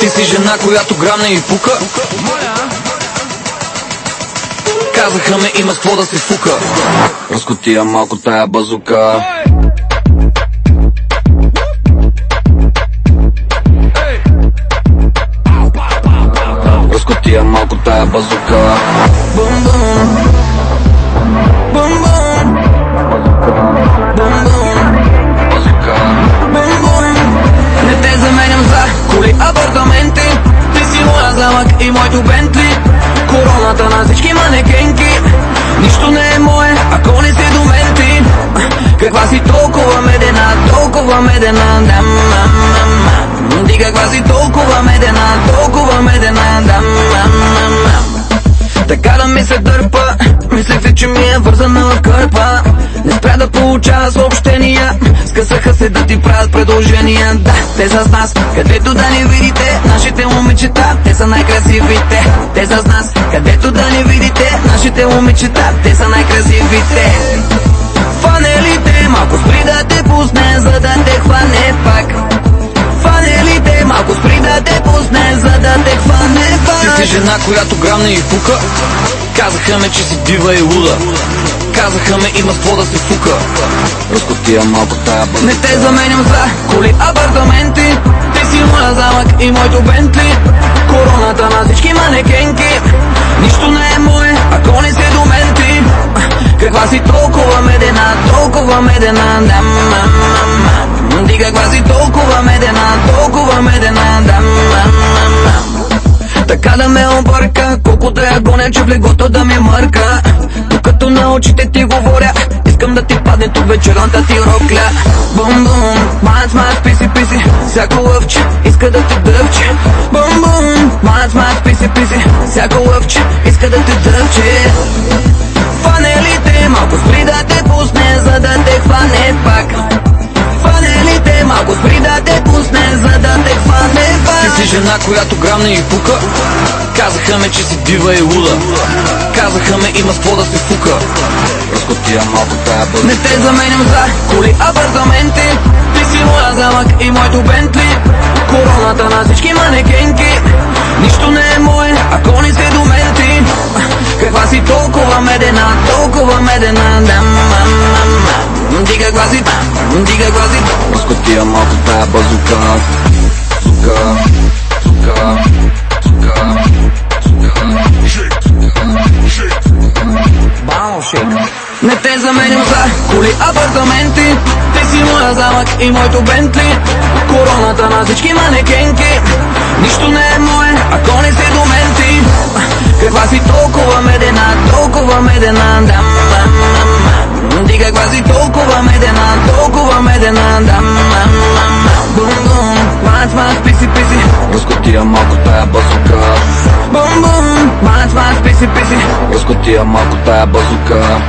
Ти си жена, която грамне и пука. Казаха ме има с какво да се фука. Разкотия малко тая базука. Разкотия малко тая базука моето Бентли. Короната на всички манекенки. Нищо не е мое, ако не си до мен ти Каква си толкова медена, толкова медена дам, Да ми се дърпа. Мислех се, че ми е вързана в кърпа? Не спря да получава съобщения. Скъсаха се да ти правят предложения. Да, те са с нас, където да ни видите Нашите момичета, те са най-красивите. Те са с нас, където да ни видите Нашите момичета, те са най-красивите. Фанелите, малко спри да те пусне За да те хване пак. Фанелите, малко спри да те пусне За да те Ти жена, която грамне и пука. Казаха ме, че си дива и луда. Казаха ме, има какво да се фука Разкотия малко тая бъда Не те заменям за коли, апартаменти Ти си моя замък и моето Бентли. Короната на всички манекенки. Нищо не е мое, ако не си до мен ти. Каква си толкова медена, толкова медена Дам, мам, мам. Колкото я гоня, че в легото да ми мърка. Докато на очите ти говоря, искам да ти падне тук вечерната ти рокля. Бум бум, мац мац, писи писи, всяко лъвче иска да те дъвче. Бум бум, мац мац, писи писи, всяко лъвче иска да те дъвче жена, която грамне и пука. Казаха ме, че си дива и луда. Казаха ме, има с какво да се фука Разкотия малко тая бъда Не те заменям за коли, апартаменти Ти си моя замък и моето Бентли. Короната на всички манекенки. Нищо не е мое, ако не си до мен ти. Каква си толкова медена, толкова медена. Дам, мам, мам, мам. Си, ти каква си Разкотия малко тая базука сука, За коли, апартаменти Ти си моя замък и моето Бентли. Короната на всички манекенки. Нищо не е мое, ако не си до мен ти Каква си толкова медена, толкова медена Дам, мам, мам. Ти каква си толкова медена, толкова медена Дам, мам, мам. Бум, бум, мац, мац, писи, писи. Разкотия малко тая базука Бум, бум, мац, мац, писи, писи. Разкотия малко тая базука